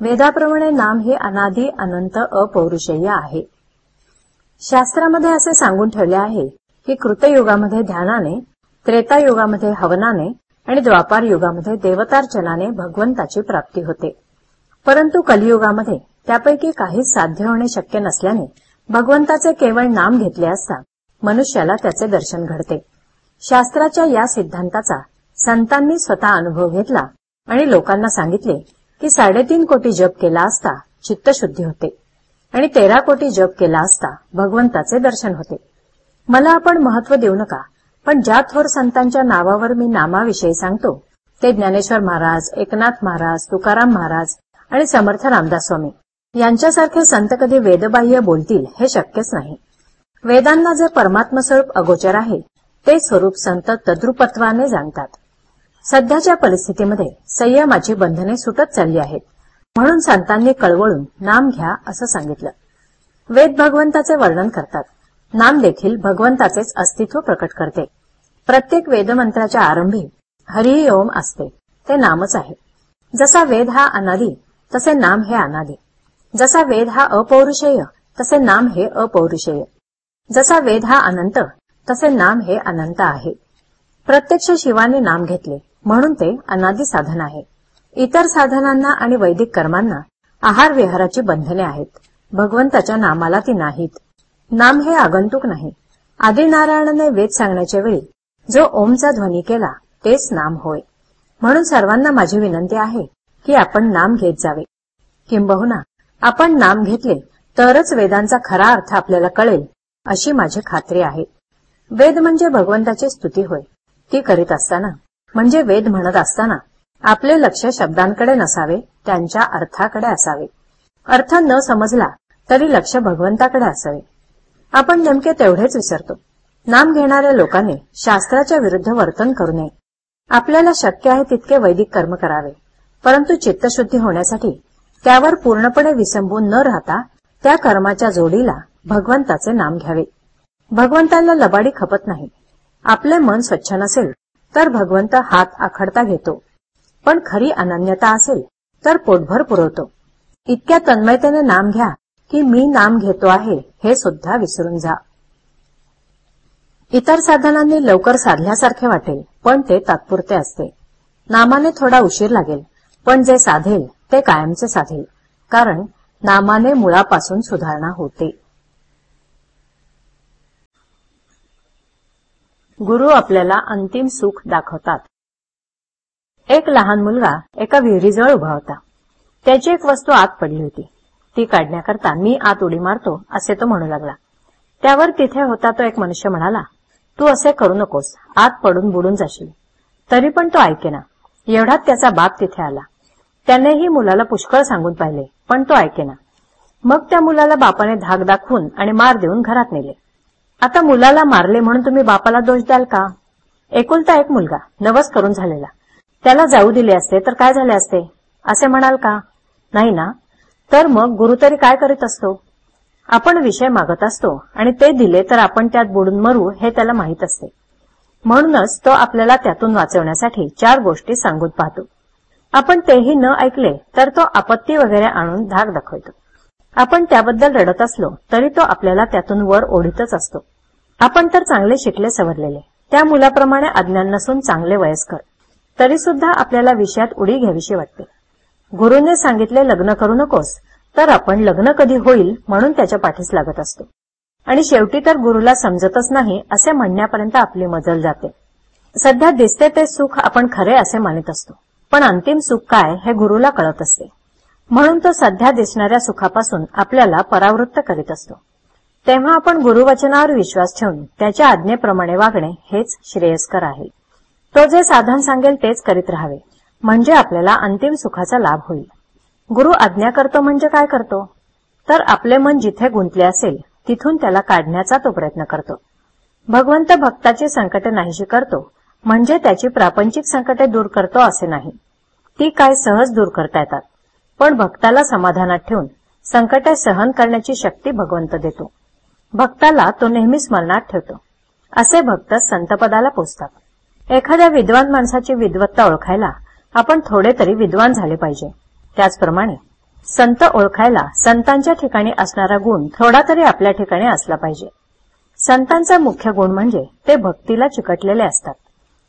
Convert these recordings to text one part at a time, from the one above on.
वेदाप्रमाणे नाम हे अनादी अनंत अपौरुषेय आहे. शास्त्रामध्ये असे सांगून ठेवले आहे की कृतयुगामध्ये ध्यानाने त्रेतायुगामध्ये हवनाने आणि द्वापार युगामध्ये देवतार्चनाने भगवंताची प्राप्ती होते. परंतु कलियुगामध्ये त्यापैकी काहीच साध्य होणे शक्य नसल्याने भगवंताचे केवळ नाम घेतले असता मनुष्याला त्याचे दर्शन घडते. शास्त्राच्या या सिद्धांताचा संतांनी स्वतः अनुभव घेतला आणि लोकांना सांगितले की साडेतीन कोटी जप केला असता चित्तशुद्धी होते. आणि तेरा कोटी जप केला असता भगवंताचे दर्शन होते. मला आपण महत्त्व देऊ नका पण ज्या थोर संतांच्या नावावर मी नामाविषयी सांगतो ते ज्ञानेश्वर महाराज एकनाथ महाराज तुकाराम महाराज आणि समर्थ रामदास स्वामी. यांच्यासारखे संत कधी वेदबाह्य बोलतील हे शक्यच नाही. वेदांना जे परमात्मस्वरूप अगोचर आहे ते स्वरूप संत तद्रुपत्वाने जाणतात. सध्याच्या परिस्थितीमध्ये संयमाची बंधने सुटत चालली आहेत. म्हणून संतांनी कळवळून नाम घ्या असं सांगितलं. वेद भगवंताचे वर्णन करतात. नाम देखील भगवंताचेच अस्तित्व प्रकट करते. प्रत्येक वेदमंत्राच्या आरंभी हरि ओम असते. ते नामच आहे. जसा वेद हा अनादी तसे नाम हे अनादी. जसा वेद हा अपौरुषेय तसे नाम हे अपौरुषेय. जसा वेद हा अनंत तसे नाम हे अनंत आहे. प्रत्यक्ष शिवाने नाम घेतले. म्हणून ते अनादी साधन आहे. इतर साधनांना आणि वैदिक कर्मांना आहार विहाराची बंधने आहेत. भगवंताच्या नामाला ती नाहीत. नाम हे आगंतुक नाही. आदिनारायणाने वेद सांगण्याच्या वेळी जो ओमचा ध्वनी केला तेच नाम होय. म्हणून सर्वांना माझी विनंती आहे की आपण नाम घेत जावे. किंबहुना आपण नाम घेतले तरच वेदांचा खरा अर्थ आपल्याला कळेल अशी माझी खात्री आहे. वेद म्हणजे भगवंताची स्तुती होय. ती करीत असताना म्हणजे वेद म्हणत असताना आपले लक्ष शब्दांकडे नसावे त्यांच्या अर्थाकडे असावे. अर्थ न समजला तरी लक्ष भगवंताकडे असावे. आपण नेमके तेवढेच विसरतो. नाम घेणाऱ्या लोकांनी शास्त्राच्या विरुद्ध वर्तन करू नये. आपल्याला शक्य आहे तितके वैदिक कर्म करावे. परंतु चित्तशुद्धी होण्यासाठी त्यावर पूर्णपणे विसंबून न राहता त्या कर्माच्या जोडीला भगवंताचे नाम घ्यावे. भगवंताला लबाडी खपत नाही. आपले मन स्वच्छ नसेल तर भगवंत हात आखडता घेतो. पण खरी अनन्यता असेल तर पोटभर पुरवतो. इतक्या तन्मयतेने नाम घ्या की मी नाम घेतो आहे हे सुद्धा विसरून जा. इतर साधनांनी लवकर साधल्यासारखे वाटेल पण ते तात्पुरते असते. नामाने थोडा उशीर लागेल पण जे साधेल ते कायमचे साधेल कारण नामाने मुळापासून सुधारणा होते. गुरु आपल्याला अंतिम सुख दाखवतात. एक लहान मुलगा एका विहिरीजवळ उभा होता. त्याची एक वस्तू आत पडली होती. ती काढण्याकरता मी आत उडी मारतो असे तो म्हणू लागला. त्यावर तिथे होता तो एक मनुष्य म्हणाला तू असे करू नकोस आत पडून बुडून जाशील. तरी पण तो ऐकेना. एवढाच त्याचा बाप तिथे आला. त्यानेही मुलाला पुष्कळ सांगून पाहिले पण तो ऐकेना. मग त्या मुलाला बापाने धाक दाखवून आणि मार देऊन घरात नेले. आता मुलाला मारले म्हणून तुम्ही बापाला दोष द्याल का? एकुलता एक मुलगा नवस करून झालेला. त्याला जाऊ दिले असते तर काय झाले असते? असे म्हणाल का? नाही ना? तर मग गुरु तरी काय करीत असतो? आपण विषय मागत असतो आणि ते दिले तर आपण त्यात बुडून मरू हे त्याला माहीत असते. म्हणूनच तो आपल्याला त्यातून वाचवण्यासाठी चार गोष्टी सांगून पाहतो. आपण तेही न ऐकले तर तो आपत्ती वगैरे आणून धाक दाखवतो. आपण त्याबद्दल रडत असलो तरी तो आपल्याला त्यातून वर ओढीतच असतो. आपण तर चांगले शिकले सवरलेले. त्या मुलाप्रमाणे अज्ञान नसून चांगले वयस्कर. तरी सुद्धा आपल्याला विषयात उडी घ्यावीशी वाटते. गुरुने सांगितले लग्न करू नकोस. तर आपण लग्न कधी होईल म्हणून त्याच्या पाठीस लागत असतो. आणि शेवटी तर गुरुला समजतच नाही असे म्हणण्यापर्यंत आपली मजल जाते. सध्या दिसते ते सुख आपण खरे असे मानित असतो. पण अंतिम सुख काय हे गुरुला कळत असते. म्हणून तो सध्या दिसणाऱ्या सुखापासून आपल्याला परावृत्त करीत असतो. तेव्हा आपण गुरुवचनावर विश्वास ठेवून त्याच्या आज्ञेप्रमाणे वागणे हेच श्रेयस्कर आहे. तो जे साधन सांगेल तेच करीत राहावे. म्हणजे आपल्याला अंतिम सुखाचा लाभ होईल. गुरु आज्ञा करतो म्हणजे काय करतो? तर आपले मन जिथे गुंतले असेल तिथून त्याला काढण्याचा तो प्रयत्न करतो. भगवंत भक्ताची संकटे नाहीशी करतो म्हणजे त्याची प्रापंचिक संकटे दूर करतो असे नाही. ती काय सहज दूर करता येतात. पण भक्ताला समाधानात ठेवून संकटे सहन करण्याची शक्ती भगवंत देतो. भक्ताला तो नेहमी स्मरणात ठेवतो. असे भक्त संतपदाला पोचतात एखाद्या विद्वान माणसाची विद्वत्ता ओळखायला आपण थोडे तरी विद्वान झाले पाहिजे. त्याचप्रमाणे संत ओळखायला संतांच्या ठिकाणी असणारा गुण थोडा तरी आपल्या ठिकाणी असला पाहिजे. संतांचा मुख्य गुण म्हणजे ते भक्तीला चिकटलेले असतात.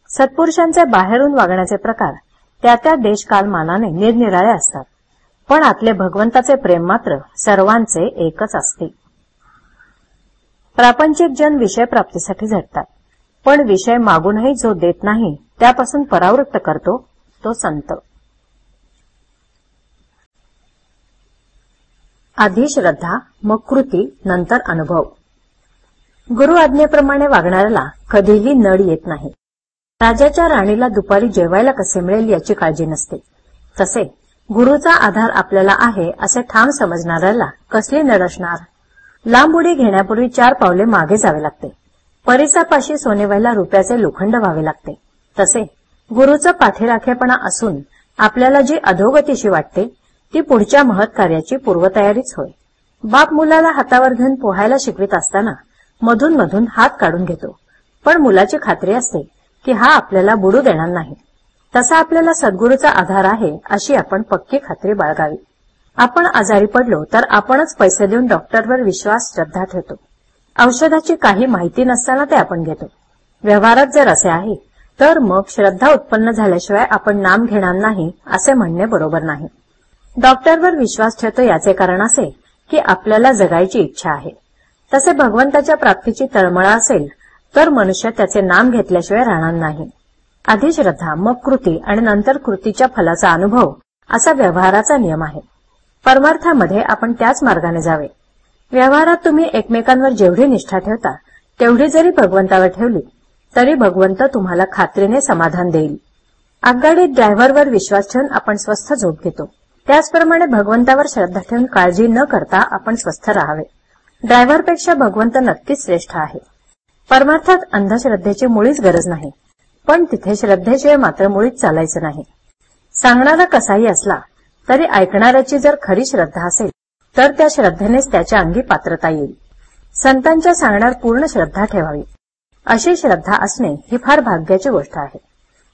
सत्पुरुषांचे बाहेरून वागण्याचे प्रकार त्या त्या देशकालमानाने निरनिराळे असतात. पण आतले भगवंताचे प्रेम मात्र सर्वांचे एकच असते. प्रापंचिक जन विषय प्राप्तीसाठी झटतात. पण विषय मागूनही जो देत नाही त्यापासून परावृत्त करतो तो संत. आधी श्रद्धा मग कृती नंतर अनुभव. गुरु आज्ञेप्रमाणे वागणाऱ्याला कधीही नड येत नाही. राजाच्या राणीला दुपारी जेवायला कसे मिळेल याची काळजी नसते. तसे गुरुचा आधार आपल्याला आहे असे ठाम समजणाऱ्याला कसली नड असणार? लांब उडी घेण्यापूर्वी चार पावले मागे जावे लागते. परिसापाशी सोनेवाईला रुपयाचे लोखंड व्हावे लागते. तसे गुरुचं पाठीराखेपणा असून आपल्याला जी अधोगतीशी वाटते ती पुढच्या महत्कार्याची पूर्वतयारीच होय. बाप मुलाला हातावर घेऊन पोहायला शिकवित असताना मधून मधून हात काढून घेतो. पण मुलाची खात्री असते की हा आपल्याला बुडू देणार नाही. तसा आपल्याला सद्गुरूचा आधार आहे अशी आपण पक्की खात्री बाळगावी. आपण आजारी पडलो तर आपणच पैसे देऊन डॉक्टरवर विश्वास श्रद्धा ठेवतो. औषधाची काही माहिती नसताना ते आपण घेतो. व्यवहारात जर असे आहे तर मग श्रद्धा उत्पन्न झाल्याशिवाय आपण नाम घेणार नाही असे म्हणणे बरोबर नाही. डॉक्टरवर विश्वास ठेवतो याचे कारण असे की आपल्याला जगायची इच्छा आहे. तसे भगवंताच्या प्राप्तीची तळमळा असेल तर मनुष्य त्याचे नाम घेतल्याशिवाय राहणार नाही. आधी श्रद्धा मग कृती आणि नंतर कृतीच्या फलाचा अनुभव असा व्यवहाराचा नियम आहे. परमार्थामध्ये आपण त्याच मार्गाने जावे. व्यवहारात तुम्ही एकमेकांवर जेवढी निष्ठा ठेवता तेवढी जरी भगवंतावर ठेवली तरी भगवंत तुम्हाला खात्रीने समाधान देईल. आगगाडीत ड्रायव्हरवर विश्वास ठेवून आपण स्वस्थ झोप घेतो. त्याचप्रमाणे भगवंतावर श्रद्धा ठेवून काळजी न करता आपण स्वस्थ राहावे. ड्रायव्हरपेक्षा भगवंत नक्कीच श्रेष्ठ आहे. परमार्थात अंधश्रद्धेची मुळीच गरज नाही पण तिथे श्रद्धेशिवाय मात्र मुळीच चालायचं नाही. सांगणारा कसाही असला तरी ऐकणाऱ्याची जर खरी श्रद्धा असेल तर त्या श्रद्धेनेच त्याच्या अंगी पात्रता येईल. संतांच्या सांगण्यावर पूर्ण श्रद्धा ठेवावी. अशी श्रद्धा असणे ही फार भाग्याची गोष्ट आहे.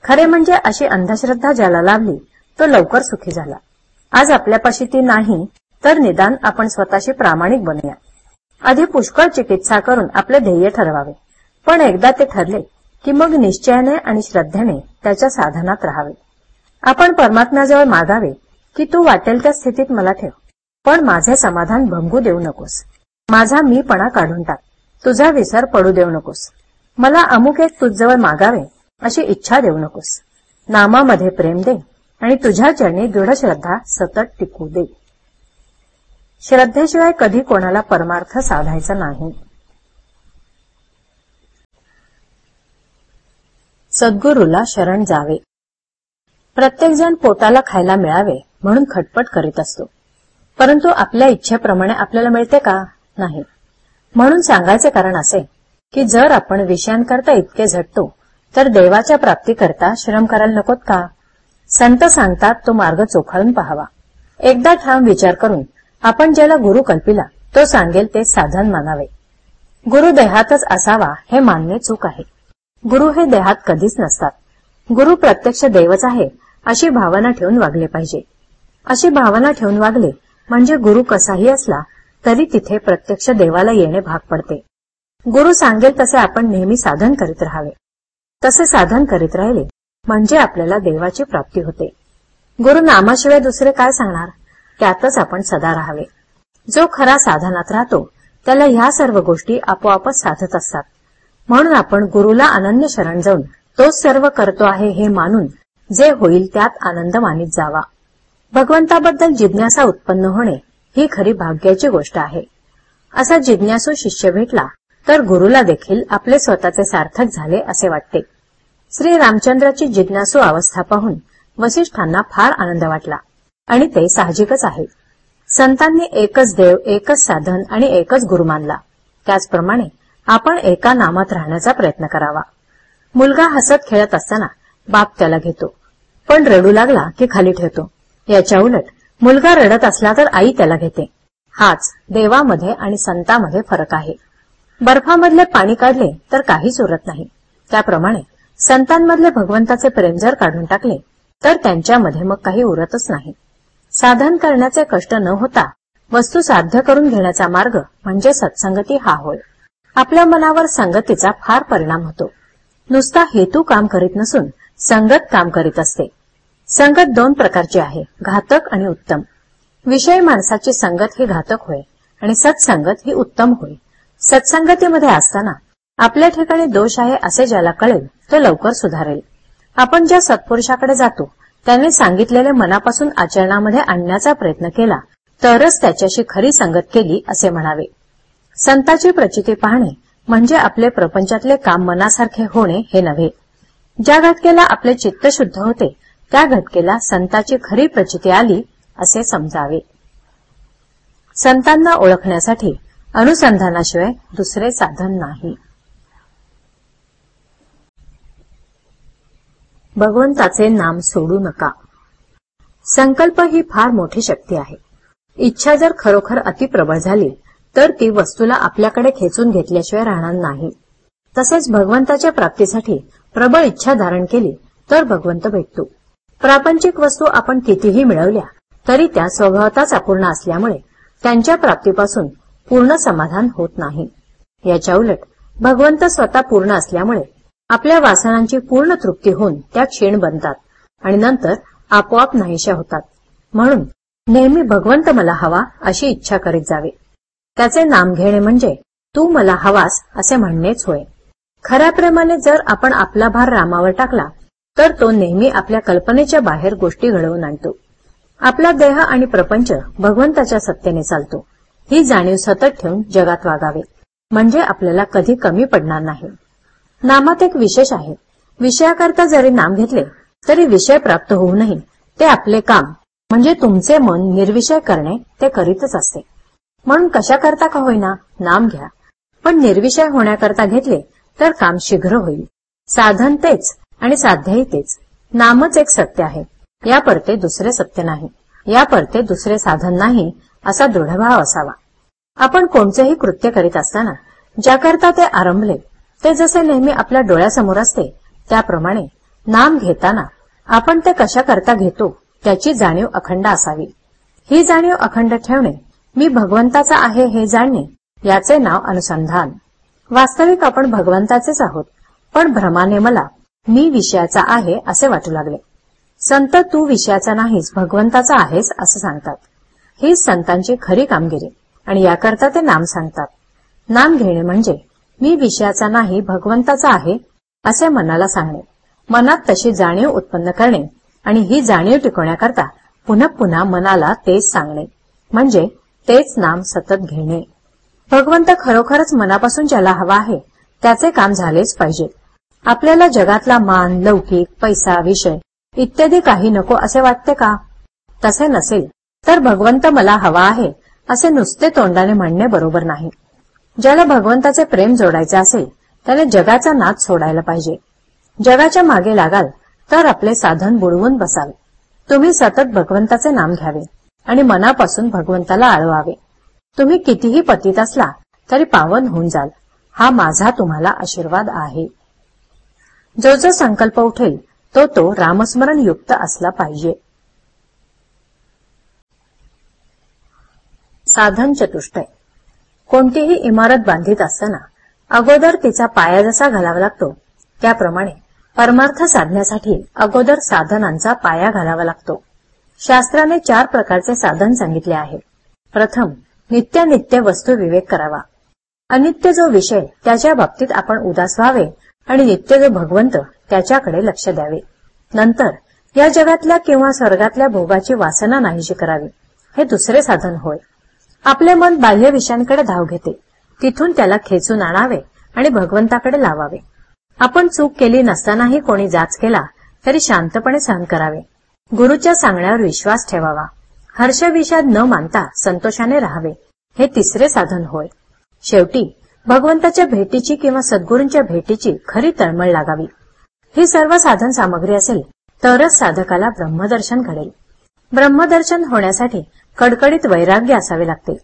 खरे म्हणजे अशी अंधश्रद्धा ज्याला लाभली तो लवकर सुखी झाला. आज आपल्यापाशी ती नाही तर निदान आपण स्वतःशी प्रामाणिक बनूया. आधी पुष्कळ चिकित्सा करून आपले ध्येय ठरवावे. पण एकदा ते ठरले की मग निश्चयाने आणि श्रद्धेने त्याच्या साधनात राहावे. आपण परमात्म्याजवळ मागावे की तू वाटेल त्या स्थितीत मला ठेव. पण माझे समाधान भंगू देऊ नकोस. माझा मीपणा काढून टाक. तुझा विसर पडू देऊ नकोस. मला अमुक एक तुझजवळ मागावे अशी इच्छा देऊ नकोस. नामामध्ये प्रेम दे आणि तुझ्या चरणी दृढ श्रद्धा सतत टिकू दे. श्रद्धेशिवाय कधी कोणाला परमार्थ साधायचा नाही. सद्गुरूला शरण जावे. प्रत्येकजण पोटाला खायला मिळावे म्हणून खटपट करीत असतो. परंतु आपल्या इच्छेप्रमाणे आपल्याला मिळते का? नाही. म्हणून सांगायचे कारण असे की जर आपण विषयांकरता इतके झटतो तर देवाच्या प्राप्तीकरता श्रम करायला नकोत का? संत सांगतात तो मार्ग चोखाळून पहावा. एकदा ठाम विचार करून आपण ज्याला गुरु कल्पिला तो सांगेल ते साधन मानावे. गुरु देहातच असावा हे मानणे चूक आहे. गुरु हे देहात कधीच नसतात. गुरु प्रत्यक्ष देवच आहे अशी भावना ठेवून वागले पाहिजे. अशी भावना ठेवून वागले. म्हणजे गुरु कसाही असला तरी तिथे प्रत्यक्ष देवाला येणे भाग पडते. गुरु सांगेल तसे आपण नेहमी साधन करीत राहावे. तसे साधन करीत राहिले म्हणजे आपल्याला देवाची प्राप्ती होते. गुरु नामाशिवाय दुसरे काय सांगणार? त्यातच आपण सदा राहावे. जो खरा साधनात राहतो त्याला ह्या सर्व गोष्टी आपोआपच साधत असतात. म्हणून आपण गुरुला अनन्य शरण जाऊन तोच सर्व करतो आहे हे मानून जे होईल त्यात आनंद मानित जावा. भगवंताबद्दल जिज्ञासा उत्पन्न होणे ही खरी भाग्याची गोष्ट आहे. असा जिज्ञासू शिष्य भेटला तर गुरुला देखील आपले स्वतःचे सार्थक झाले असे वाटते. श्री रामचंद्राची जिज्ञासू अवस्था पाहून वसिष्ठांना फार आनंद वाटला आणि ते साहजिकच आहे. संतांनी एकच देव एकच साधन आणि एकच गुरु मानला. त्याचप्रमाणे आपण एका नामात राहण्याचा प्रयत्न करावा. मुलगा हसत खेळत असताना बाप त्याला घेतो पण रडू लागला की खाली ठेवतो. याच्या उलट मुलगा रडत असला तर आई त्याला घेते. हाच देवामध्ये आणि संतामध्ये फरक आहे. बर्फामधले पाणी काढले तर काहीच उरत नाही. त्याप्रमाणे संतांमधले भगवंताचे प्रेम जर काढून टाकले तर त्यांच्यामध्ये मग काही उरतच नाही. साधन करण्याचे कष्ट न होता वस्तू साध्य करून घेण्याचा मार्ग म्हणजे सत्संगती हा होय. आपल्या मनावर संगतीचा फार परिणाम होतो. नुसता हेतू काम करीत नसून संगत काम करीत असते. संगत दोन प्रकारची आहे घातक आणि उत्तम. विषय माणसाची संगत ही घातक होय आणि सत्संगत ही उत्तम होय. सत्संगतीमध्ये असताना आपल्या ठिकाणी दोष आहे असे ज्याला कळेल तो लवकर सुधारेल. आपण ज्या सत्पुरुषाकडे जातो त्याने सांगितलेले मनापासून आचरणामध्ये आणण्याचा प्रयत्न केला तरच त्याच्याशी खरी संगत केली असे म्हणावे. संताची प्रचिती पाहणे म्हणजे आपले प्रपंचातले काम मनासारखे होणे हे नव्हे. ज्या घटकेला आपले चित्त शुद्ध होते त्या घटकेला संताची खरी प्रचिती आली असे समजावे. संतांना ओळखण्यासाठी अनुसंधानाशिवाय दुसरे साधन नाही. भगवंताचे नाम सोडू नका. संकल्प ही फार मोठी शक्ती आहे. इच्छा जर खरोखर अतिप्रबळ झाली तर ती वस्तूला आपल्याकडे खेचून घेतल्याशिवाय राहणार नाही. तसेच भगवंताच्या प्राप्तीसाठी प्रबळ इच्छा धारण केली तर भगवंत भेटतो. प्रापंचिक वस्तू आपण कितीही मिळवल्या तरी त्या स्वभावताच अपूर्ण असल्यामुळे त्यांच्या प्राप्तीपासून पूर्ण समाधान होत नाही. याच्या उलट भगवंत स्वतः पूर्ण असल्यामुळे आपल्या वासनांची पूर्ण तृप्ती होऊन त्या क्षीण बनतात आणि नंतर आपोआप नाहीशा होतात. म्हणून नेहमी भगवंत मला हवा अशी इच्छा करीत जावे. त्याचे नाम घेणे म्हणजे तू मला हवास असे म्हणणेच होय. खऱ्या प्रेमाने जर आपण आपला भार रामावर टाकला तर तो नेहमी आपल्या कल्पनेच्या बाहेर गोष्टी घडवून आणतो. आपला देह आणि प्रपंच भगवंताच्या सत्तेने चालतो. ही जाणीव सतत ठेवून जगात वागावे. म्हणजे आपल्याला कधी कमी पडणार नाही. नामात एक विशेष आहे. विषयाकरता जरी नाम घेतले तरी विषय प्राप्त होऊनही ते आपले काम म्हणजे तुमचे मन निर्विषय करणे ते करीतच असते. म्हणून कशाकरता का होईना नाम घ्या. पण निर्विषय होण्याकरता घेतले तर काम शीघ्र होईल. साधन तेच आणि साध्यही तेच. नामच एक सत्य आहे. या परते दुसरे सत्य नाही. या परते दुसरे साधन नाही असा दृढभाव असावा. आपण कोणतेही कृत्य करीत असताना ज्याकरता ते आरंभले ते जसे नेहमी आपल्या डोळ्यासमोर असते त्याप्रमाणे नाम घेताना आपण ते कशा करता घेतो त्याची जाणीव अखंड असावी. ही जाणीव अखंड ठेवणे मी भगवंताचा आहे हे जाणणे याचे नाव अनुसंधान. वास्तविक आपण भगवंताचेच आहोत पण भ्रमाने मला मी विषयाचा आहे असे वाटू लागले. संत तू विषयाचा नाहीस भगवंताचा आहेस असं सांगतात. हीच संतांची खरी कामगिरी आणि याकरता ते नाम सांगतात. नाम घेणे म्हणजे मी विषयाचा नाही भगवंताचा आहे असे मनाला सांगणे. मनात तशी जाणीव उत्पन्न करणे आणि ही जाणीव टिकवण्याकरता पुन्हा पुन्हा मनाला तेच सांगणे. म्हणजे तेच नाम सतत घेणे. भगवंत खरोखरच मनापासून ज्याला हवा आहे त्याचे काम झालेच पाहिजे. आपल्याला जगातला मान लौकिक पैसा विषय इत्यादी काही नको असे वाटते का? तसे नसेल तर भगवंत मला हवा आहे असे नुसते तोंडाने म्हणणे बरोबर नाही. ज्याला भगवंताचे प्रेम जोडायचे असेल त्याने जगाचा नाद सोडायला पाहिजे. जगाच्या मागे लागाल तर आपले साधन बुडवून बसाल तुम्ही सतत भगवंताचे नाम घ्यावे आणि मनापासून भगवंताला आळवावे. तुम्ही कितीही पतीत असला तरी पावन होऊन जाल. हा माझा तुम्हाला आशीर्वाद आहे. जो जो संकल्प उठेल तो तो रामस्मरण युक्त असला पाहिजे. साधन चतुष्टय. कोणतीही इमारत बांधित असताना अगोदर तिचा पाया जसा घालावा लागतो त्याप्रमाणे परमार्थ साधण्यासाठी अगोदर साधनांचा पाया घालावा लागतो. शास्त्राने चार प्रकारचे साधन सांगितले आहे. प्रथम नित्यानित्य वस्तू विवेक करावा. अनित्य जो विषय त्याच्या बाबतीत आपण उदास व्हावे आणि नित्य जो भगवंत त्याच्याकडे लक्ष द्यावे. नंतर या जगातल्या किंवा स्वर्गातल्या भोगाची वासना नाहीशी करावी. हे दुसरे साधन होय. आपले मन बाह्य विषयांकडे धाव घेते. तिथून त्याला खेचून आणावे आणि भगवंताकडे लावावे. आपण चूक केली नसतानाही कोणी जाच केला तरी शांतपणे सहन करावे. गुरुच्या सांगण्यावर विश्वास ठेवावा. हर्षविषाद न मानता संतोषाने राहावे. हे तिसरे साधन होय. शेवटी भगवंताच्या भेटीची किंवा सद्गुरूंच्या भेटीची खरी तळमळ लागावी. ही सर्व साधन सामग्री असेल तरच साधकाला ब्रह्मदर्शन घडेल. ब्रह्मदर्शन होण्यासाठी कडकडीत वैराग्य असावे लागते.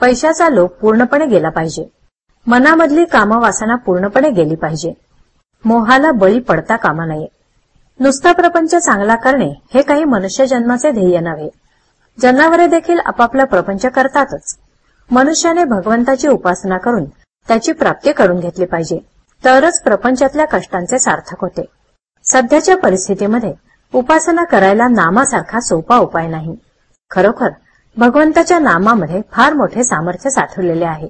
पैशाचा लोभ पूर्णपणे गेला पाहिजे. मनामधली कामवासना पूर्णपणे गेली पाहिजे. मोहाला बळी पडता कामा नये. नुसता प्रपंच चांगला करणे हे काही मनुष्य जन्माचे ध्येय नव्हे. जनावरे देखील आपापला प्रपंच करतातच. मनुष्याने भगवंताची उपासना करून त्याची प्राप्ती करून घेतली पाहिजे. तरच प्रपंचातल्या कष्टांचे सार्थक होते. सध्याच्या परिस्थितीमध्ये उपासना करायला नामासारखा सोपा उपाय नाही. खरोखर भगवंताच्या नामामध्ये फार मोठे सामर्थ्य साठवलेले आहे.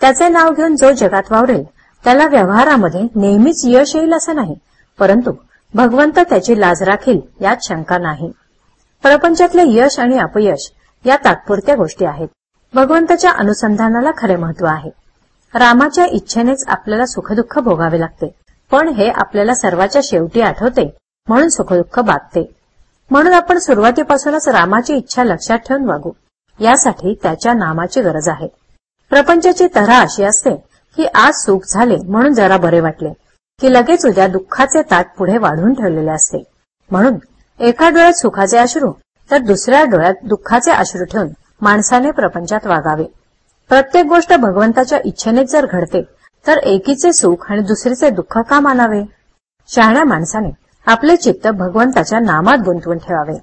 त्याचे नाव घेऊन जो जगात वावरेल त्याला व्यवहारामध्ये नेहमीच यश येईल असं नाही परंतु भगवंत त्याची लाज राखील यात शंका नाही. प्रपंचातले यश आणि अपयश या तात्पुरत्या गोष्टी आहेत. भगवंताच्या अनुसंधानाला खरे महत्त्व आहे. रामाच्या इच्छेनेच आपल्याला सुखदुःख भोगावे लागते. पण हे आपल्याला सर्वाच्या शेवटी आठवते म्हणून सुखदुःख बाधते. म्हणून आपण सुरुवातीपासूनच रामाची इच्छा लक्षात ठेवून वागू. यासाठी त्याच्या नामाची गरज आहे. प्रपंचाची तऱ्हा अशी असते की आज सुख झाले म्हणून जरा बरे वाटले की लगेच उद्या दुःखाचे ताट पुढे वाढून ठेवलेले असते. म्हणून एका डोळ्यात सुखाचे अश्रू तर दुसऱ्या डोळ्यात दुःखाचे अश्रू ठेवून माणसाने प्रपंचात वागावे. प्रत्येक गोष्ट भगवंताच्या इच्छेनेच जर घडते तर एकीचे सुख आणि दुसरीचे दुःख का मानावे? शहाण्या माणसाने आपले चित्त भगवंताच्या नामात गुंतवून ठेवावे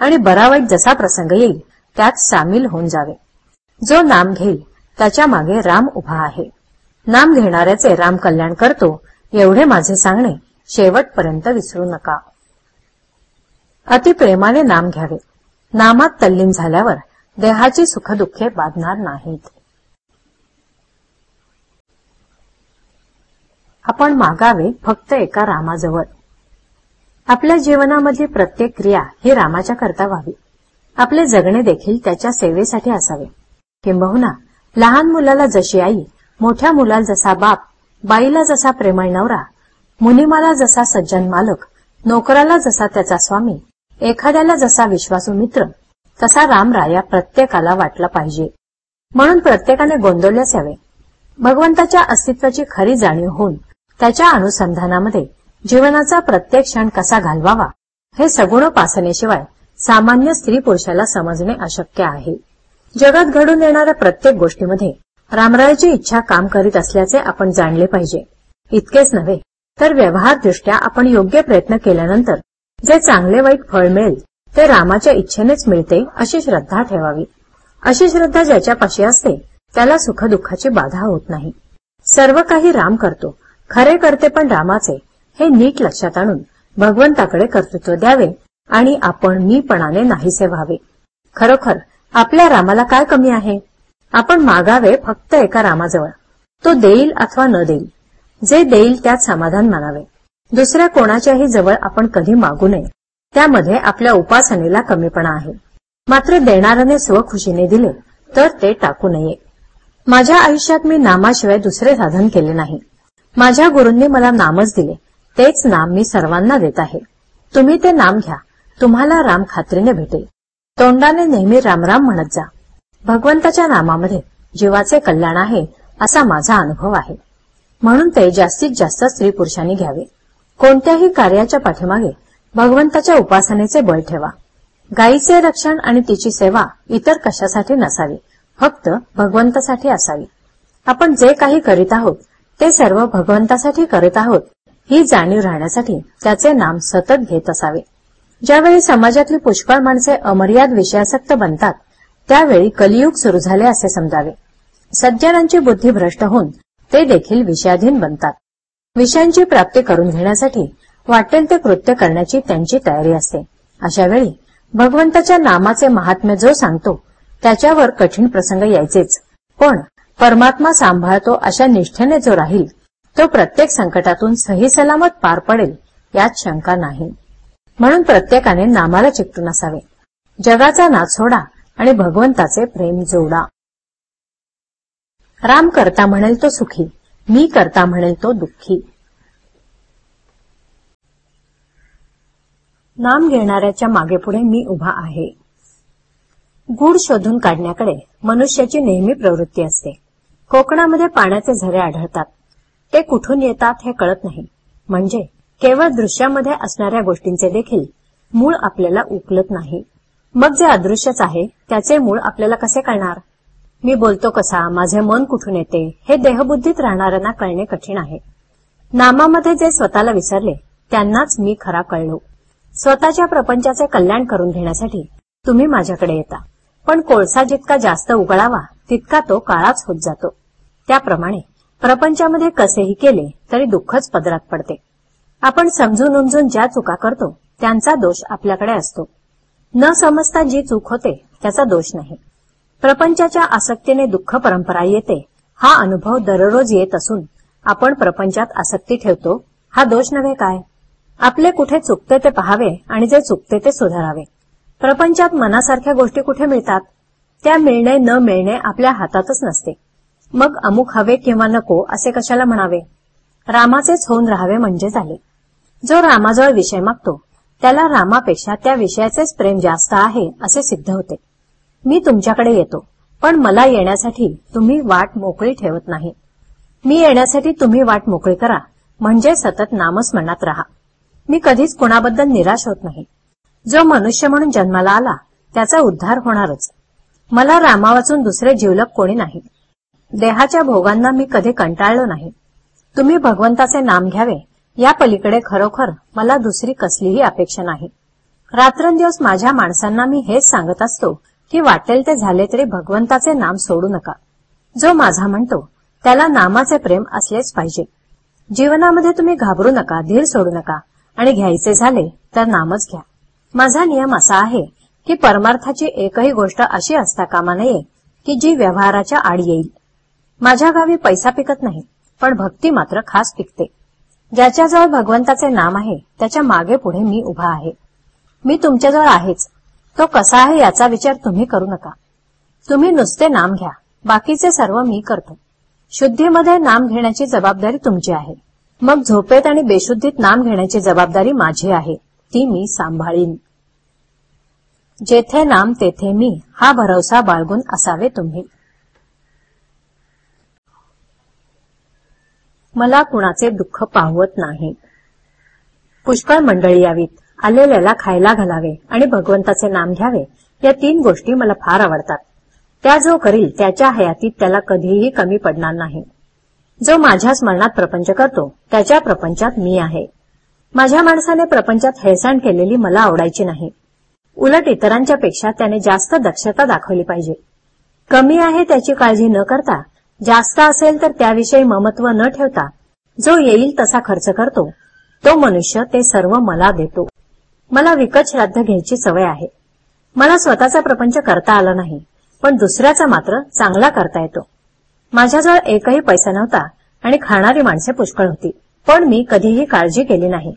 आणि बरा वाईट जसा प्रसंग येईल त्यात सामील होऊन जावे. जो नाम घेईल त्याच्यामागे राम उभा आहे. नाम घेणाऱ्याचे राम कल्याण करतो एवढे माझे सांगणे शेवटपर्यंत विसरू नका. अतिप्रेमाने नाम घ्यावे. नामात तल्लीन झाल्यावर देहाची सुखदुःखे बाधणार नाहीत. आपण मागावे फक्त एका रामाजवळ. आपल्या जीवनामधली प्रत्येक क्रिया ही रामाच्या करता व्हावी. आपले जगणे देखील त्याच्या सेवेसाठी असावे. किंबहुना लहान मुलाला जशी आई मोठ्या मुलाला जसा बाप बाईला जसा प्रेमळ नवरा मुनिमाला जसा सज्जन मालक नोकराला जसा त्याचा स्वामी एखाद्याला जसा विश्वासू मित्र तसा रामराया प्रत्येकाला वाटला पाहिजे. म्हणून प्रत्येकाने गोंदवल्यास यावे. भगवंताच्या अस्तित्वाची खरी जाणीव होऊन त्याच्या अनुसंधानामध्ये जीवनाचा प्रत्येक क्षण कसा घालवावा हे सगुणोपासनेशिवाय सामान्य स्त्री पुरुषाला समजणे अशक्य आहे. जगात घडून येणाऱ्या प्रत्येक गोष्टीमध्ये रामरायाची इच्छा काम करीत असल्याचे आपण जाणले पाहिजे. इतकेच नव्हे तर व्यवहारदृष्ट्या आपण योग्य प्रयत्न केल्यानंतर जे चांगले वाईट फळ मिळेल ते रामाच्या इच्छेनेच मिळते अशी श्रद्धा ठेवावी. अशी श्रद्धा ज्याच्यापाशी असते त्याला सुखदुःखाची बाधा होत नाही. सर्व काही राम करतो खरे करते पण रामाचे हे नीट लक्षात आणून भगवंताकडे कर्तृत्व द्यावे आणि आपण मीपणाने नाहीसे व्हावे. खरोखर आपल्या रामाला काय कमी आहे? आपण मागावे फक्त एका रामाजवळ. तो देईल अथवा न देईल. जे देईल त्यात समाधान मानावे. दुसऱ्या कोणाच्याही जवळ आपण कधी मागू नये. त्यामध्ये आपल्या उपासनेला कमीपणा आहे. मात्र देणाऱ्याने स्वखुशीने दिले तर ते टाकू नये. माझ्या आयुष्यात मी नामाशिवाय दुसरे साधन केले नाही. माझ्या गुरूंनी मला नामच दिले. तेच नाम मी सर्वांना देत आहे. तुम्ही ते नाम घ्या. तुम्हाला राम खात्रीने भेटेल. तोंडाने नेहमी रामराम म्हणत जा. भगवंताच्या नामामध्ये जीवाचे कल्याण आहे असा माझा अनुभव आहे. म्हणून ते जास्तीत जास्त स्त्री पुरुषांनी घ्यावे. कोणत्याही कार्याच्या पाठीमागे भगवंताच्या उपासनेचे बळ ठेवा. गायीचे रक्षण आणि तिची सेवा इतर कशासाठी नसावी. फक्त भगवंतासाठी असावी. आपण जे काही करीत आहोत ते सर्व भगवंतासाठी करत आहोत. ही जाणीव राहण्यासाठी त्याचे नाम सतत घेत असावे. ज्यावेळी समाजातली पुष्कळ माणसे अमर्याद विषयासक्त बनतात त्यावेळी कलियुग सुरू झाले असे समजावे. सज्जनांची बुद्धी भ्रष्ट होऊन ते देखील विषयाधीन बनतात. विषयांची प्राप्ती करून घेण्यासाठी वाटेल ते कृत्य करण्याची त्यांची तयारी असते. अशा वेळी भगवंताच्या नामाचे महात्म्य जो सांगतो त्याच्यावर कठीण प्रसंग यायचेच. पण परमात्मा सांभाळतो अशा निष्ठेने जो राहील तो प्रत्येक संकटातून सही सलामत पार पडेल यात शंका नाही. म्हणून प्रत्येकाने नामाला चिकटून असावे जगाचा नाद सोडा आणि भगवंताचे प्रेम जोडा. राम करता म्हणेल तो सुखी मी करता म्हणेल तो दुःखी. नाम घेणाऱ्याच्या मागे पुढे मी उभा आहे. गूढ शोधून काढण्याकडे मनुष्याची नेहमी प्रवृत्ती असते. कोकणामध्ये पाण्याचे झरे आढळतात. ते कुठून येतात हे कळत नाही. म्हणजे केवळ दृश्यामध्ये असणाऱ्या गोष्टींचे देखील मूळ आपल्याला उकलत नाही. मग जे अदृश्यच आहे त्याचे मूळ आपल्याला कसे कळणार? मी बोलतो कसा माझे मन कुठून येते हे देहबुद्धीत राहणाऱ्यांना कळणे कठीण आहे. नामामध्ये जे स्वतःला विसरले त्यांनाच मी खरा कळलो. स्वतःच्या प्रपंचाचे कल्याण करून घेण्यासाठी तुम्ही माझ्याकडे येता. पण कोळसा जितका जास्त उगळावा तितका तो काळाच होत जातो. त्याप्रमाणे प्रपंचामध्ये कसेही केले तरी दुःखच पदरात पडते. आपण समजून उमजून ज्या चुका करतो त्यांचा दोष आपल्याकडे असतो. न समजता जी चूक होते त्याचा दोष नाही. प्रपंचाच्या आसक्तीने दुःख परंपरा येते हा अनुभव दररोज येत असून आपण प्रपंचात आसक्ती ठेवतो हा दोष नव्हे काय? आपले कुठे चुकते ते पहावे आणि जे चुकते ते सुधारावे. प्रपंचात मनासारख्या गोष्टी कुठे मिळतात? त्या मिळणे न मिळणे आपल्या हातातच नसते. मग अमुक हवे किंवा नको असे कशाला म्हणावे? रामाचेच होऊन राहावे म्हणजे झाले जो रामाजवळ विषय मागतो त्याला रामापेक्षा त्या विषयाचेच प्रेम जास्त आहे असे सिद्ध होते. मी तुमच्याकडे येतो पण मला येण्यासाठी तुम्ही वाट मोकळी ठेवत नाही. मी येण्यासाठी तुम्ही वाट मोकळी करा म्हणजे सतत नामस्मरणात राहा. मी कधीच कुणाबद्दल निराश होत नाही. जो मनुष्य म्हणून जन्माला आला त्याचा उद्धार होणारच. मला रामा वाचून दुसरे जीवलक कोणी नाही. देहाच्या भोगांना मी कधी कंटाळलो नाही. तुम्ही भगवंताचे नाम घ्यावे. या पलीकडे खरोखर मला दुसरी कसलीही अपेक्षा नाही. रात्रंदिवस माझ्या माणसांना मी हेच सांगत असतो की वाटेल ते झाले तरी भगवंताचे नाम सोडू नका. जो माझा म्हणतो त्याला नामाचे प्रेम असलेच पाहिजे. जीवनामध्ये तुम्ही घाबरू नका धीर सोडू नका आणि घ्यायचे झाले तर नामच घ्या. माझा नियम असा आहे की परमार्थाची एकही गोष्ट अशी असता कामा नये की जी व्यवहाराच्या आड येईल. माझ्या गावी पैसा पिकत नाही पण भक्ती मात्र खास पिकते. ज्याच्याजवळ भगवंताचे नाम आहे त्याच्यामागे पुढे मी उभा आहे. मी तुमच्याजवळ आहेच. तो कसा आहे याचा विचार तुम्ही करू नका. तुम्ही नुसते नाम घ्या बाकीचे सर्व मी करतो. शुद्धीमध्ये नाम घेण्याची जबाबदारी तुमची आहे. मग झोपेत आणि बेशुद्धीत नाम घेण्याची जबाबदारी माझी आहे ती मी सांभाळीन. जेथे नाम तेथे मी. हा भरवसा बाळगून असावे तुम्ही. मला कुणाचे दुःख पाहवत नाही. पुष्कळ मंडळी यावीत. आलेल्याला खायला घालावे आणि भगवंताचे नाम घ्यावे. या तीन गोष्टी मला फार आवडतात. त्या जो करील त्याच्या हयातीत त्याला कधीही कमी पडणार नाही. जो माझ्या स्मरणात प्रपंच करतो त्याच्या प्रपंचात मी आहे. माझ्या माणसाने प्रपंचात हेळसांड केलेली मला आवडायची नाही. उलट इतरांच्या पेक्षा त्याने जास्त दक्षता दाखवली पाहिजे. कमी आहे त्याची काळजी न करता जास्त असेल तर त्याविषयी ममत्व न ठेवता जो येईल तसा खर्च करतो. तो मनुष्य ते सर्व मला देतो. मला विकत श्राद्ध घ्यायची सवय आहे. मला स्वतःचा प्रपंच करता आला नाही पण दुसऱ्याचा मात्र चांगला करता येतो. माझ्याजवळ एकही पैसा नव्हता आणि खाणारी माणसे पुष्कळ होती पण मी कधीही काळजी केली नाही.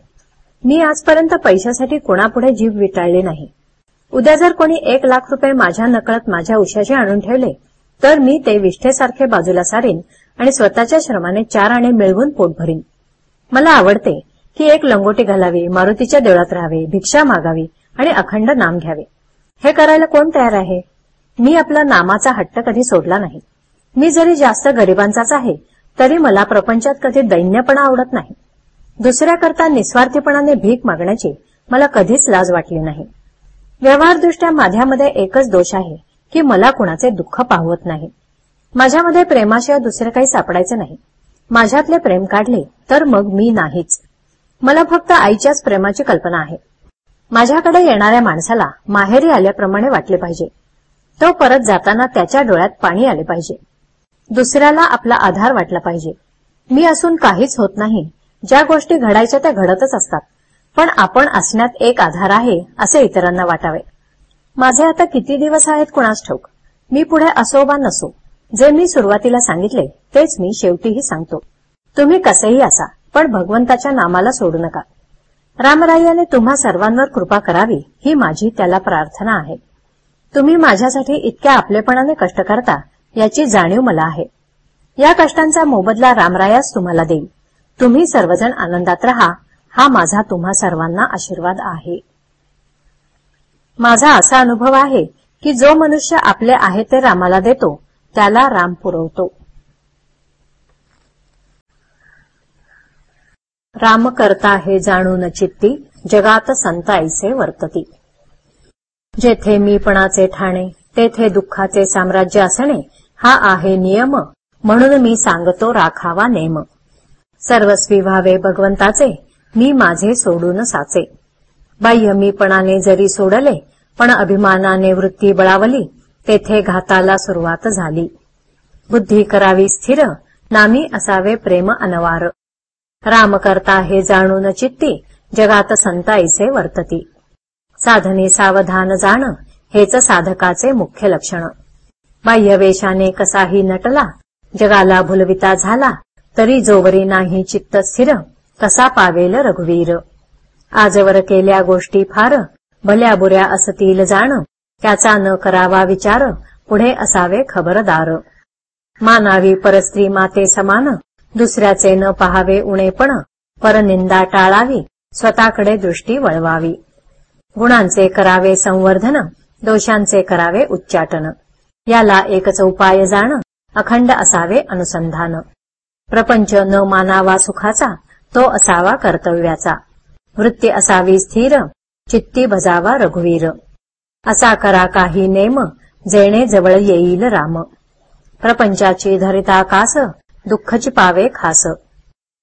मी आजपर्यंत पैशासाठी कोणापुढे जीव विटाळली नाही. उद्या जर कोणी एक लाख रुपये माझ्या नकळत माझ्या उशाशी आणून ठेवले तर मी ते विष्ठेसारखे बाजूला सारीन आणि स्वतःच्या श्रमाने चार आणे मिळवून पोट भरीन. मला आवडते की एक लंगोटी घालावी मारुतीच्या देवळात राहावे भिक्षा मागावी आणि अखंड नाम घ्यावे. हे करायला कोण तयार आहे? मी आपला नामाचा हट्ट कधी सोडला नाही. मी जरी जास्त गरिबांचाच आहे तरी मला प्रपंचात कधी दैन्यपणा आवडत नाही. दुसऱ्याकरता निस्वार्थीपणाने भीक मागण्याची मला कधीच लाज वाटली नाही. व्यवहारदृष्ट्या माझ्यामध्ये एकच दोष आहे की मला कुणाचे दुःख पाहवत नाही. माझ्यामध्ये प्रेमाशिवाय दुसरे काही सापडायचे नाही. माझ्यातले प्रेम काढले तर मग मी नाहीच. मला फक्त आईच्याच प्रेमाची कल्पना आहे. माझ्याकडे येणाऱ्या माणसाला माहेरी आल्याप्रमाणे वाटले पाहिजे. तो परत जाताना त्याच्या डोळ्यात पाणी आले पाहिजे. दुसऱ्याला आपला आधार वाटला पाहिजे. मी असून काहीच होत नाही. ज्या गोष्टी घडायच्या त्या घडतच असतात. पण आपण असण्यात एक आधार आहे असे इतरांना वाटावे. माझे आता किती दिवस आहेत कुणास ठाऊक? मी पुढे असो वा नसो. जे मी सुरुवातीला सांगितले तेच मी शेवटीही सांगतो. तुम्ही कसेही असा पण भगवंताच्या नामाला सोडू नका. रामरायाने तुम्हा सर्वांवर कृपा करावी ही माझी त्याला प्रार्थना आहे. तुम्ही माझ्यासाठी इतक्या आपलेपणाने कष्ट करता याची जाणीव मला आहे. या कष्टांचा मोबदला रामरायास तुम्हाला देईल तुम्ही सर्वजण आनंदात रहा हा माझा तुम्हा सर्वांना आशीर्वाद आहे. माझा असा अनुभव आहे की जो मनुष्य आपले आहे ते रामाला देतो त्याला राम पुरवतो. राम करता हे जाणून चित्ती जगात संताईचे वर्तती. जेथे मीपणाचे ठाणे तेथे दुःखाचे साम्राज्य असणे हा आहे नियम म्हणून मी सांगतो राखावा नेम. सर्वस्वी व्हावे भगवंताचे मी माझे सोडून साचे. बाह्य मीपणाने जरी सोडले पण अभिमानाने वृत्ती बळावली तेथे घाताला सुरुवात झाली. बुद्धी करावी स्थिर नामी असावे प्रेम अनवार. राम करता हे जाणून चित्ती जगात संताईचे वर्तती. साधने सावधान जाण हेच साधकाचे मुख्य लक्षण. बाह्यवेशाने कसाही नटला जगाला भुलविता झाला तरी जोवरी नाही चित्त स्थिर. तसा पावेल रघुवीर. आजवर केल्या गोष्टी फार भल्या बुऱ्या असतील जाण त्याचा न करावा विचार पुढे असावे खबरदार. मानावी परस्त्री माते समान दुसऱ्याचे न पहावे उणेपण परनिंदा टाळावी स्वतःकडे दृष्टी वळवावी. गुणांचे करावे संवर्धन दोषांचे करावे उच्चाटन. याला एकच उपाय जाण अखंड असावे अनुसंधान. प्रपंच न मानावा सुखाचा तो असावा कर्तव्याचा. वृत्ती असावी स्थिर चित्ती बजावा रघुवीर. असा करा काही नेम जेणे जवळ येईल राम. प्रपंचाची धरिता कास दुःखची पावे खास.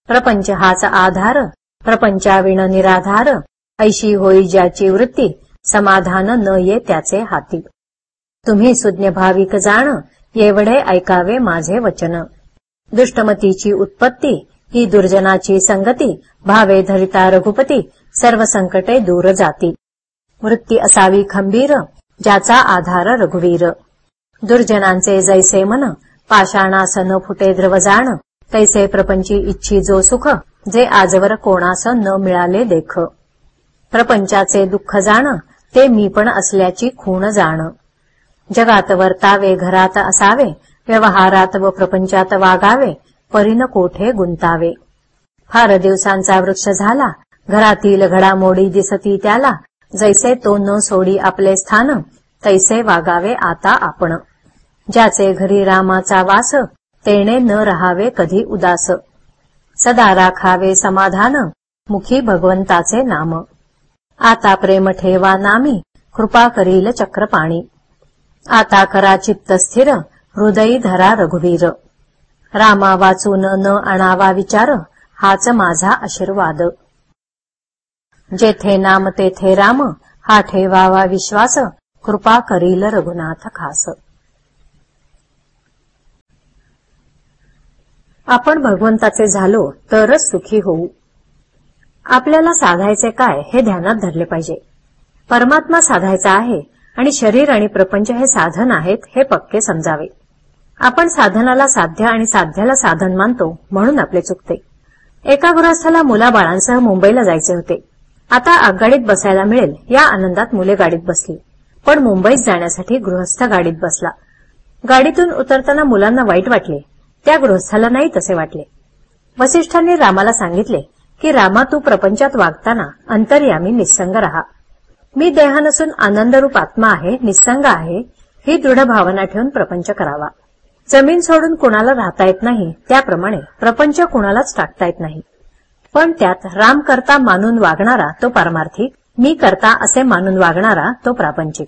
प्रपंच हाच आधार प्रपंचाविण निराधार. ऐशी होई ज्याची वृत्ती समाधान न ये त्याचे हाती. तुम्ही सुज्ञ भाविक जाण एवढे ऐकावे माझे वचन. दुष्टमतीची उत्पत्ती ही दुर्जनाची संगती भावे धरिता रघुपती सर्व संकटे दूर जाती. वृत्ती असावी खंबीर ज्याचा आधार रघुवीर. दुर्जनांचे जैसे मन पाषाणास न फुटे द्रवजाण तैसे प्रपंची इच्छी जो सुख जे आजवर कोणास न मिळाले देख. प्रपंचाचे दुःख जाण ते मी पण असल्याची खूण जाण. जगात वर्तावे घरात असावे व्यवहारात व प्रपंचात वागावे परिन कोठे गुंतावे? फार दिवसांचा वृक्ष झाला घरातील घडामोडी दिसती त्याला जैसे तो न सोडी आपले स्थान तैसे वागावे आता आपण. ज्याचे घरी रामाचा वास तेने न रहावे कधी उदास. सदा राखावे समाधान मुखी भगवंताचे नाम. आता प्रेम ठेवा नामी कृपा करील चक्रपाणी. आता करा चित्त स्थिर हृदयी धरा रघुवीर. रामा वाचून न आणावा विचार हाच माझा आशीर्वाद. जेथे नाम तेथे राम हा ठेवावा विश्वास कृपा करील रघुनाथ खास. आपण भगवंताचे झालो तरच सुखी होऊ. आपल्याला साधायचे काय हे ध्यानात धरले पाहिजे. परमात्मा साधायचा आहे आणि शरीर आणि प्रपंच हे साधन आहेत हे पक्के समजावे. आपण साधनाला साध्य आणि साध्याला साधन मानतो म्हणून आपले चुकते. एका गृहस्थाला मुलाबाळांसह मुंबईला जायचे होते. आता आगगाडीत बसायला मिळेल या आनंदात मुले गाडीत बसली. पण मुंबईत जाण्यासाठी गृहस्थ गाडीत बसला. गाडीतून उतरताना मुलांना वाईट वाटले. त्या गृहस्थाला नाही तसे वाटले. वसिष्ठांनी रामाला सांगितले की रामा तू प्रपंचात वागताना अंतर्यामी निसंग रहा. मी देहा नसून आनंदरूप आत्मा आहे निसंग आहे ही दृढ भावना ठेवून प्रपंच करावा. जमीन सोडून कुणाला राहता येत नाही त्याप्रमाणे प्रपंच कुणालाच टाकता येत नाही. पण त्यात राम करता मानून वागणारा तो पारमार्थिक मी करता असे मानून वागणारा तो प्रापंचिक.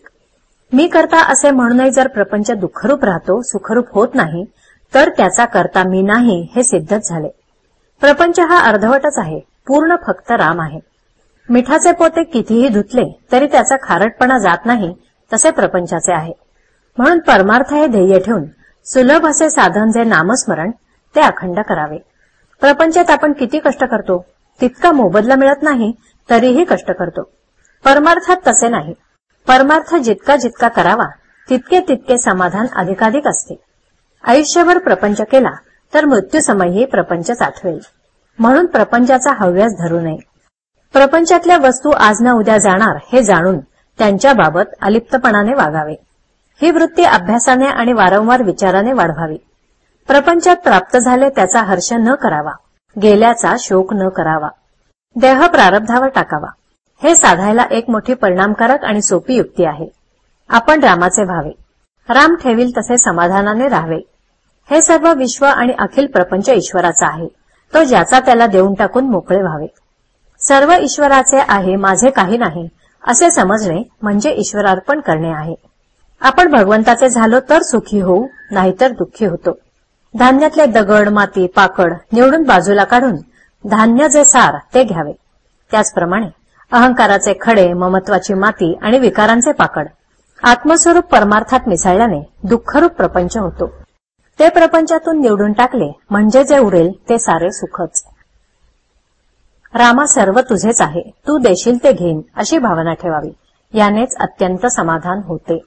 मी करता असे म्हणूनही जर प्रपंच दुःखरूप राहतो सुखरूप होत नाही तर त्याचा करता मी नाही हे सिद्धच झाले. प्रपंच हा अर्धवटच आहे पूर्ण फक्त राम आहे. मिठाचे पोते कितीही धुतले तरी त्याचा खारटपणा जात नाही तसे प्रपंचाचे आहे. म्हणून परमार्थ हे ध्येय ठेवून सुलभ असे साधन जे नामस्मरण ते अखंड करावे. प्रपंचात आपण किती कष्ट करतो तितका मोबदला मिळत नाही तरीही कष्ट करतो. परमार्थात तसे नाही. परमार्थ जितका जितका करावा तितके तितके समाधान अधिकाधिक असते. आयुष्यभर प्रपंच केला तर मृत्यूसमयी प्रपंच साठवेल. म्हणून प्रपंचाचा हव्यास धरू नये. प्रपंचातल्या वस्तू आज ना उद्या जाणार हे जाणून त्यांच्याबाबत अलिप्तपणाने वागावे. ही वृत्ती अभ्यासाने आणि वारंवार विचाराने वाढवावी. प्रपंचात प्राप्त झाले त्याचा हर्ष न करावा. गेल्याचा शोक न करावा. देह प्रारब्धावर टाकावा. हे साधायला एक मोठी परिणामकारक आणि सोपी युक्ती आहे. आपण रामाचे व्हावे. राम ठेवील तसे समाधानाने राहावे. हे सर्व विश्व आणि अखिल प्रपंच ईश्वराचा आहे. तो ज्याचा त्याला देऊन टाकून मोकळे व्हावे. सर्व ईश्वराचे आहे माझे काही नाही असे समजणे म्हणजे ईश्वरार्पण करणे आहे. आपण भगवंताचे झालो तर सुखी होऊ नाहीतर दुःखी होतो. धान्यातले दगड माती पाकड निवडून बाजूला काढून धान्य जे सार ते घ्यावे. त्याचप्रमाणे अहंकाराचे खडे ममत्वाची माती आणि विकारांचे पाकड. आत्मस्वरूप परमार्थात मिसळल्याने दुःखरूप प्रपंच होतो. ते प्रपंचातून निवडून टाकले म्हणजे जे उरेल ते सारे सुखच. रामा सर्व तुझेच आहे. तू देशील ते घेईन अशी भावना ठेवावी. यानेच अत्यंत समाधान होते.